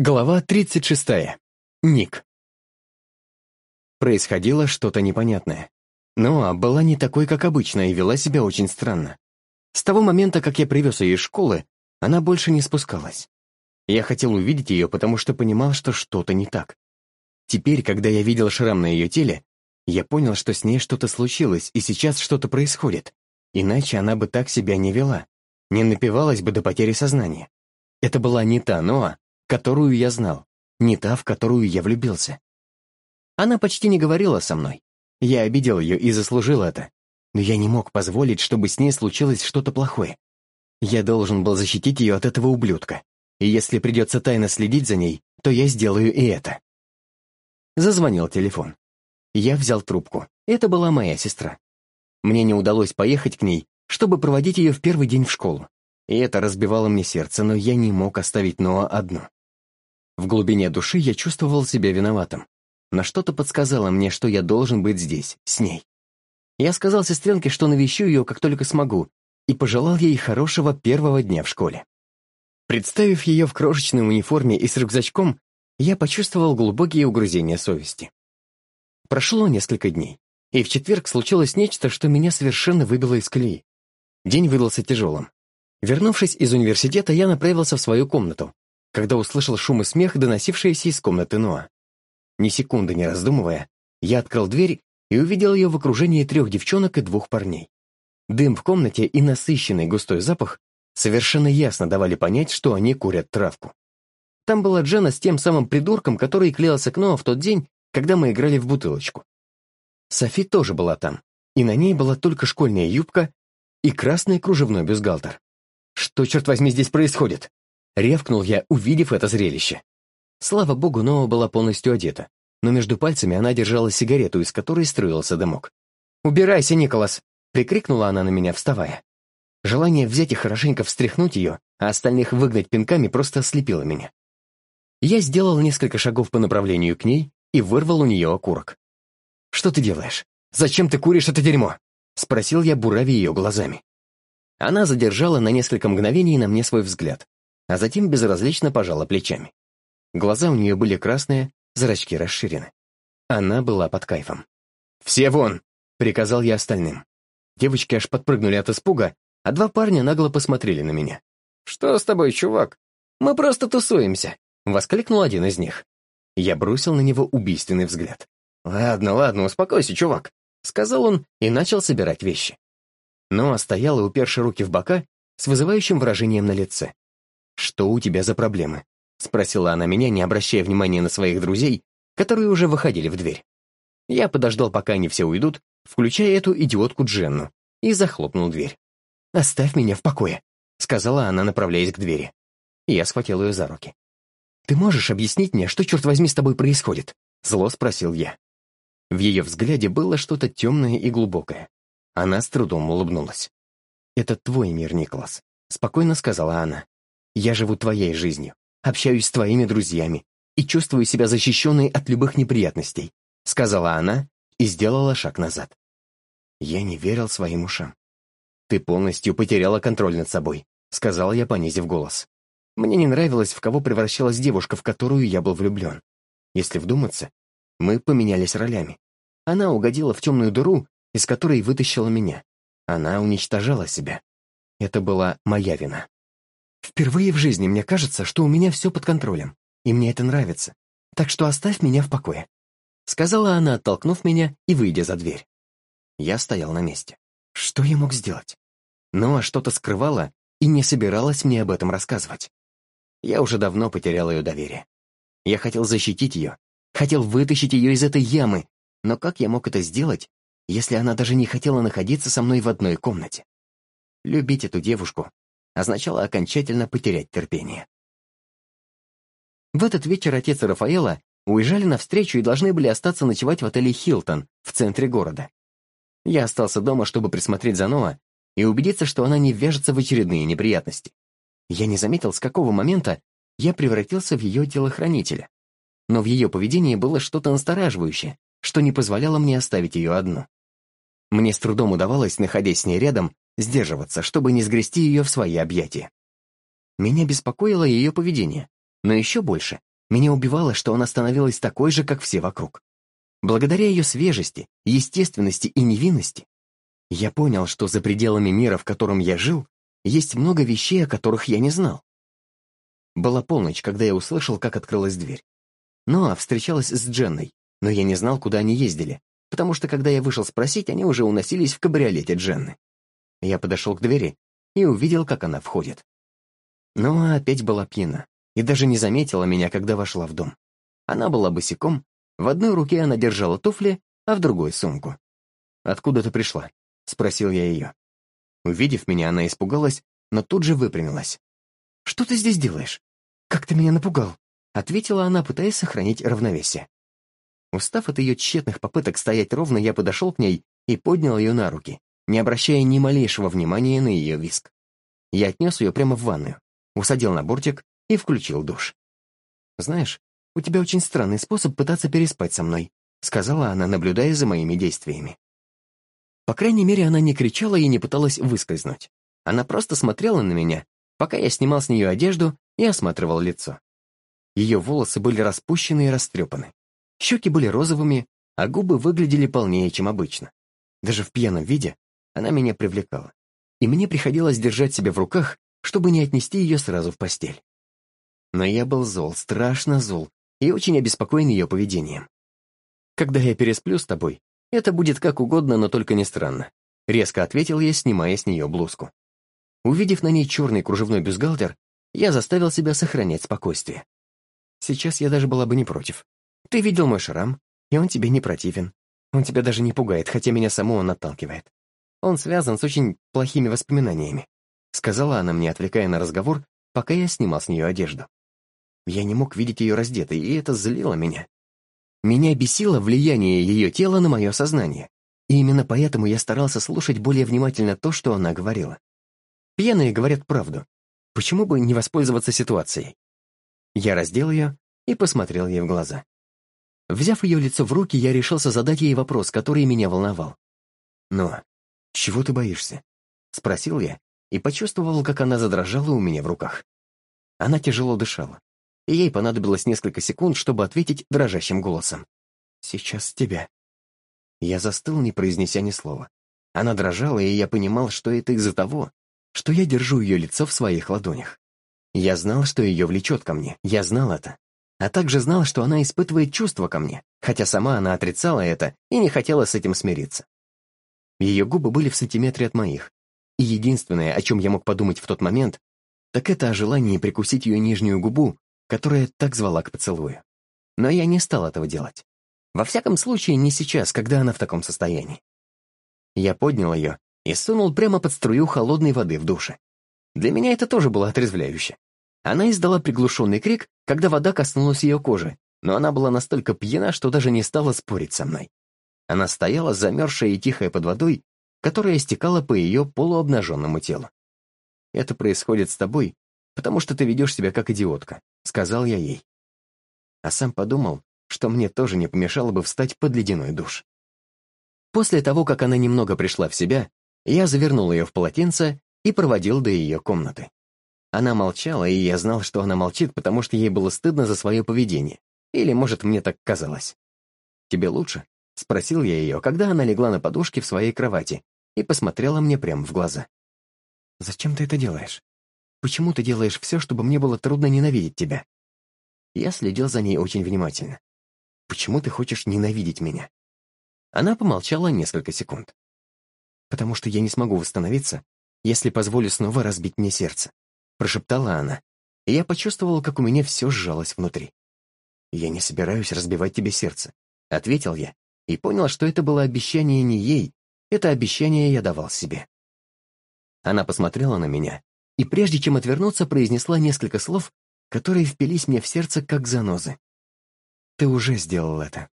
Глава 36. Ник. Происходило что-то непонятное. Ноа была не такой, как обычно, и вела себя очень странно. С того момента, как я привез ее из школы, она больше не спускалась. Я хотел увидеть ее, потому что понимал, что что-то не так. Теперь, когда я видел шрам на ее теле, я понял, что с ней что-то случилось, и сейчас что-то происходит. Иначе она бы так себя не вела, не напивалась бы до потери сознания. Это была не та Ноа, которую я знал, не та, в которую я влюбился. Она почти не говорила со мной. Я обидел ее и заслужил это. Но я не мог позволить, чтобы с ней случилось что-то плохое. Я должен был защитить ее от этого ублюдка. И если придется тайно следить за ней, то я сделаю и это. Зазвонил телефон. Я взял трубку. Это была моя сестра. Мне не удалось поехать к ней, чтобы проводить ее в первый день в школу. И это разбивало мне сердце, но я не мог оставить Ноа одну. В глубине души я чувствовал себя виноватым. Но что-то подсказало мне, что я должен быть здесь, с ней. Я сказал сестренке, что навещу ее, как только смогу, и пожелал ей хорошего первого дня в школе. Представив ее в крошечной униформе и с рюкзачком, я почувствовал глубокие угрызения совести. Прошло несколько дней, и в четверг случилось нечто, что меня совершенно выбило из колеи. День выдался тяжелым. Вернувшись из университета, я направился в свою комнату, когда услышал шум и смех, доносившиеся из комнаты Ноа. Ни секунды не раздумывая, я открыл дверь и увидел ее в окружении трех девчонок и двух парней. Дым в комнате и насыщенный густой запах совершенно ясно давали понять, что они курят травку. Там была Джена с тем самым придурком, который клеился к Ноа в тот день, когда мы играли в бутылочку. Софи тоже была там, и на ней была только школьная юбка и красный кружевной бюстгальтер. Что, черт возьми, здесь происходит? Ревкнул я, увидев это зрелище. Слава богу, Ноа была полностью одета, но между пальцами она держала сигарету, из которой струился дымок. «Убирайся, Николас!» — прикрикнула она на меня, вставая. Желание взять и хорошенько встряхнуть ее, а остальных выгнать пинками просто ослепило меня. Я сделал несколько шагов по направлению к ней и вырвал у нее окурок. «Что ты делаешь? Зачем ты куришь это дерьмо?» — спросил я, бурави ее глазами. Она задержала на несколько мгновений на мне свой взгляд, а затем безразлично пожала плечами. Глаза у нее были красные, зрачки расширены. Она была под кайфом. «Все вон!» — приказал я остальным. Девочки аж подпрыгнули от испуга, а два парня нагло посмотрели на меня. «Что с тобой, чувак? Мы просто тусуемся!» — воскликнул один из них. Я бросил на него убийственный взгляд. «Ладно, ладно, успокойся, чувак», — сказал он и начал собирать вещи. Но стояла, уперши руки в бока, с вызывающим выражением на лице. «Что у тебя за проблемы?» — спросила она меня, не обращая внимания на своих друзей, которые уже выходили в дверь. Я подождал, пока они все уйдут, включая эту идиотку Дженну, и захлопнул дверь. «Оставь меня в покое», — сказала она, направляясь к двери. Я схватил ее за руки. «Ты можешь объяснить мне, что, черт возьми, с тобой происходит?» — зло спросил я. В ее взгляде было что-то темное и глубокое. Она с трудом улыбнулась. «Это твой мир, Николас», — спокойно сказала она. Я живу твоей жизнью, общаюсь с твоими друзьями и чувствую себя защищенной от любых неприятностей», сказала она и сделала шаг назад. Я не верил своим ушам. «Ты полностью потеряла контроль над собой», сказал я, понизив голос. Мне не нравилось, в кого превращалась девушка, в которую я был влюблен. Если вдуматься, мы поменялись ролями. Она угодила в темную дыру, из которой вытащила меня. Она уничтожала себя. Это была моя вина. Впервые в жизни мне кажется, что у меня все под контролем, и мне это нравится. Так что оставь меня в покое», — сказала она, оттолкнув меня и выйдя за дверь. Я стоял на месте. Что я мог сделать? Ноа что-то скрывала и не собиралась мне об этом рассказывать. Я уже давно потерял ее доверие. Я хотел защитить ее, хотел вытащить ее из этой ямы, но как я мог это сделать, если она даже не хотела находиться со мной в одной комнате? Любить эту девушку означало окончательно потерять терпение. В этот вечер отец и Рафаэла уезжали навстречу и должны были остаться ночевать в отеле «Хилтон» в центре города. Я остался дома, чтобы присмотреть за Ноа и убедиться, что она не вяжется в очередные неприятности. Я не заметил, с какого момента я превратился в ее телохранителя. Но в ее поведении было что-то настораживающее, что не позволяло мне оставить ее одну. Мне с трудом удавалось, находясь с ней рядом, сдерживаться, чтобы не сгрести ее в свои объятия. Меня беспокоило ее поведение, но еще больше Меня убивало, что она становилась такой же, как все вокруг. Благодаря ее свежести, естественности и невинности, я понял, что за пределами мира, в котором я жил, есть много вещей, о которых я не знал. Была полночь, когда я услышал, как открылась дверь. Ноа встречалась с Дженной, но я не знал, куда они ездили, потому что, когда я вышел спросить, они уже уносились в кабриолете Дженны. Я подошел к двери и увидел, как она входит. Ноа опять была пьяна и даже не заметила меня, когда вошла в дом. Она была босиком, в одной руке она держала туфли, а в другой — сумку. «Откуда ты пришла?» — спросил я ее. Увидев меня, она испугалась, но тут же выпрямилась. «Что ты здесь делаешь? Как ты меня напугал!» — ответила она, пытаясь сохранить равновесие. Устав от ее тщетных попыток стоять ровно, я подошел к ней и поднял ее на руки, не обращая ни малейшего внимания на ее виск. Я отнес ее прямо в ванную, усадил на бортик и включил душ. «Знаешь, у тебя очень странный способ пытаться переспать со мной», сказала она, наблюдая за моими действиями. По крайней мере, она не кричала и не пыталась выскользнуть. Она просто смотрела на меня, пока я снимал с нее одежду и осматривал лицо. Ее волосы были распущены и растрепаны. Щеки были розовыми, а губы выглядели полнее, чем обычно. Даже в пьяном виде она меня привлекала. И мне приходилось держать себя в руках, чтобы не отнести ее сразу в постель. Но я был зол, страшно зол, и очень обеспокоен ее поведением. «Когда я пересплю с тобой, это будет как угодно, но только не странно», резко ответил я, снимая с нее блузку. Увидев на ней черный кружевной бюстгальтер, я заставил себя сохранять спокойствие. Сейчас я даже была бы не против. Ты видел мой шрам, и он тебе не противен. Он тебя даже не пугает, хотя меня саму он отталкивает. Он связан с очень плохими воспоминаниями», — сказала она мне, отвлекая на разговор, пока я снимал с нее одежду. Я не мог видеть ее раздетой, и это злило меня. Меня бесило влияние ее тела на мое сознание, и именно поэтому я старался слушать более внимательно то, что она говорила. Пьяные говорят правду. Почему бы не воспользоваться ситуацией? Я раздел ее и посмотрел ей в глаза. Взяв ее лицо в руки, я решился задать ей вопрос, который меня волновал. «Ну, чего ты боишься?» — спросил я и почувствовал, как она задрожала у меня в руках. Она тяжело дышала, и ей понадобилось несколько секунд, чтобы ответить дрожащим голосом. «Сейчас тебя». Я застыл, не произнеся ни слова. Она дрожала, и я понимал, что это из-за того, что я держу ее лицо в своих ладонях. Я знал, что ее влечет ко мне, я знал это а также знал, что она испытывает чувства ко мне, хотя сама она отрицала это и не хотела с этим смириться. Ее губы были в сантиметре от моих, и единственное, о чем я мог подумать в тот момент, так это о желании прикусить ее нижнюю губу, которая так звала к поцелую. Но я не стал этого делать. Во всяком случае, не сейчас, когда она в таком состоянии. Я поднял ее и сунул прямо под струю холодной воды в душе. Для меня это тоже было отрезвляюще. Она издала приглушенный крик, когда вода коснулась ее кожи, но она была настолько пьяна, что даже не стала спорить со мной. Она стояла, замерзшая и тихая под водой, которая стекала по ее полуобнаженному телу. «Это происходит с тобой, потому что ты ведешь себя как идиотка», — сказал я ей. А сам подумал, что мне тоже не помешало бы встать под ледяной душ. После того, как она немного пришла в себя, я завернул ее в полотенце и проводил до ее комнаты. Она молчала, и я знал, что она молчит, потому что ей было стыдно за свое поведение. Или, может, мне так казалось. «Тебе лучше?» — спросил я ее, когда она легла на подушке в своей кровати и посмотрела мне прямо в глаза. «Зачем ты это делаешь? Почему ты делаешь все, чтобы мне было трудно ненавидеть тебя?» Я следил за ней очень внимательно. «Почему ты хочешь ненавидеть меня?» Она помолчала несколько секунд. «Потому что я не смогу восстановиться, если позволю снова разбить мне сердце прошептала она, и я почувствовал, как у меня все сжалось внутри. «Я не собираюсь разбивать тебе сердце», — ответил я, и понял, что это было обещание не ей, это обещание я давал себе. Она посмотрела на меня, и прежде чем отвернуться, произнесла несколько слов, которые впились мне в сердце как занозы. «Ты уже сделал это»,